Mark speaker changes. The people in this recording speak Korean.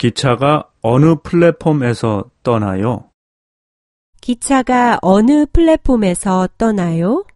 Speaker 1: 기차가 어느 플랫폼에서 떠나요?
Speaker 2: 기차가 어느 플랫폼에서 떠나요?